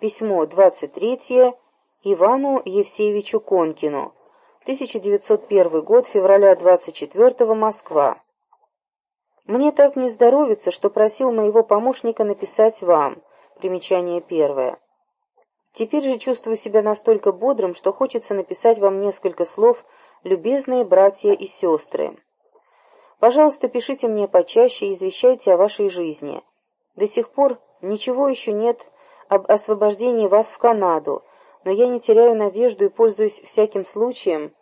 Письмо 23 Ивану Евсеевичу Конкину. 1901 год, февраля 24 Москва. Мне так не здоровится, что просил моего помощника написать вам. Примечание первое. Теперь же чувствую себя настолько бодрым, что хочется написать вам несколько слов, любезные братья и сестры. Пожалуйста, пишите мне почаще и извещайте о вашей жизни. До сих пор ничего еще нет об освобождении вас в Канаду, но я не теряю надежду и пользуюсь всяким случаем,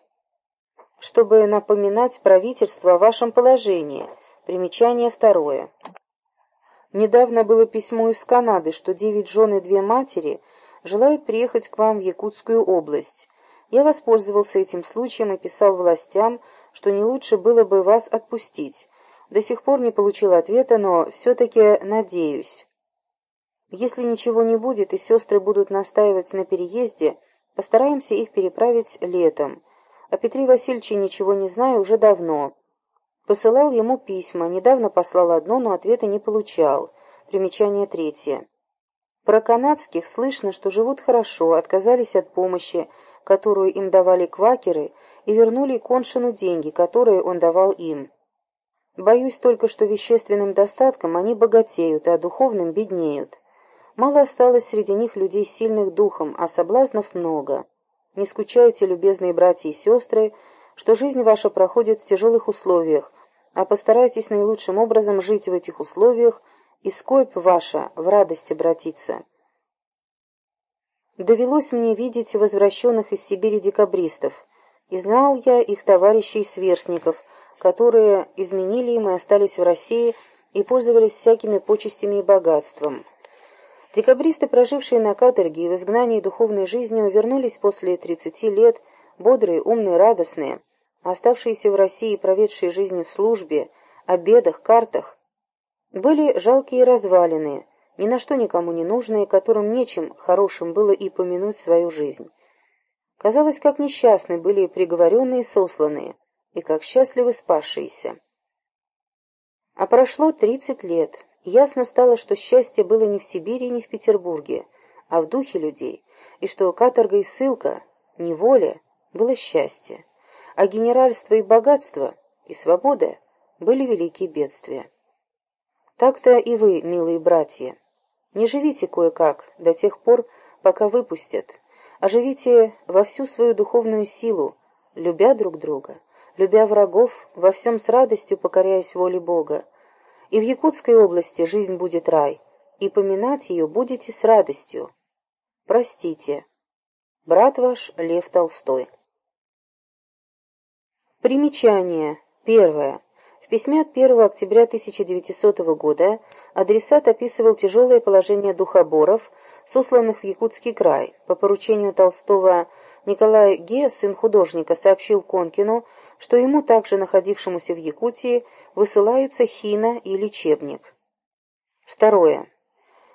чтобы напоминать правительству о вашем положении. Примечание второе. Недавно было письмо из Канады, что девять жен и две матери желают приехать к вам в Якутскую область. Я воспользовался этим случаем и писал властям, что не лучше было бы вас отпустить. До сих пор не получил ответа, но все-таки надеюсь. Если ничего не будет и сестры будут настаивать на переезде, постараемся их переправить летом. О Петре Васильевиче ничего не знаю уже давно. Посылал ему письма, недавно послал одно, но ответа не получал. Примечание третье. Про канадских слышно, что живут хорошо, отказались от помощи, которую им давали квакеры, и вернули Коншину деньги, которые он давал им. Боюсь только, что вещественным достатком они богатеют, а духовным беднеют. Мало осталось среди них людей сильных духом, а соблазнов много. Не скучайте, любезные братья и сестры, что жизнь ваша проходит в тяжелых условиях, а постарайтесь наилучшим образом жить в этих условиях, и скорбь ваша в радости обратиться. Довелось мне видеть возвращенных из Сибири декабристов, и знал я их товарищей и сверстников, которые изменили им и остались в России и пользовались всякими почестями и богатством. Декабристы, прожившие на каторге и в изгнании духовной жизнью, вернулись после 30 лет, бодрые, умные, радостные, оставшиеся в России и проведшие жизни в службе, обедах, картах, были жалкие и разваленные, ни на что никому не нужные, которым нечем хорошим было и помянуть свою жизнь. Казалось, как несчастны были приговоренные сосланные, и как счастливы спасшиеся. А прошло тридцать лет, ясно стало, что счастье было не в Сибири и не в Петербурге, а в духе людей, и что каторга и ссылка, неволя, было счастье, а генеральство и богатство, и свобода были великие бедствия. Так-то и вы, милые братья, не живите кое-как до тех пор, пока выпустят, а живите во всю свою духовную силу, любя друг друга, любя врагов, во всем с радостью покоряясь воле Бога. И в Якутской области жизнь будет рай, и поминать ее будете с радостью. Простите. Брат ваш Лев Толстой. Примечание. Первое. В письме от 1 октября 1900 года адресат описывал тяжелое положение духоборов, сосланных в Якутский край. По поручению Толстого Николай Ге, сын художника, сообщил Конкину, что ему, также находившемуся в Якутии, высылается хина и лечебник. Второе.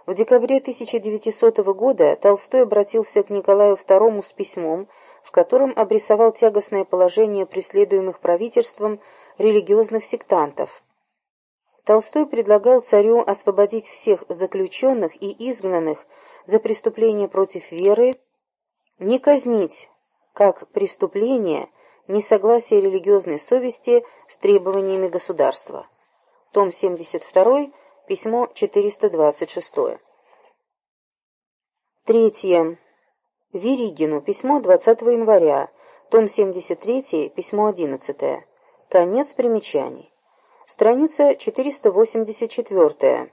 В декабре 1900 года Толстой обратился к Николаю II с письмом, в котором обрисовал тягостное положение преследуемых правительством религиозных сектантов. Толстой предлагал царю освободить всех заключенных и изгнанных за преступления против веры, не казнить как преступление несогласие религиозной совести с требованиями государства. Том 72, письмо 426. Третье. Веригину, письмо 20 января, том 73, письмо 11. Конец примечаний. Страница 484.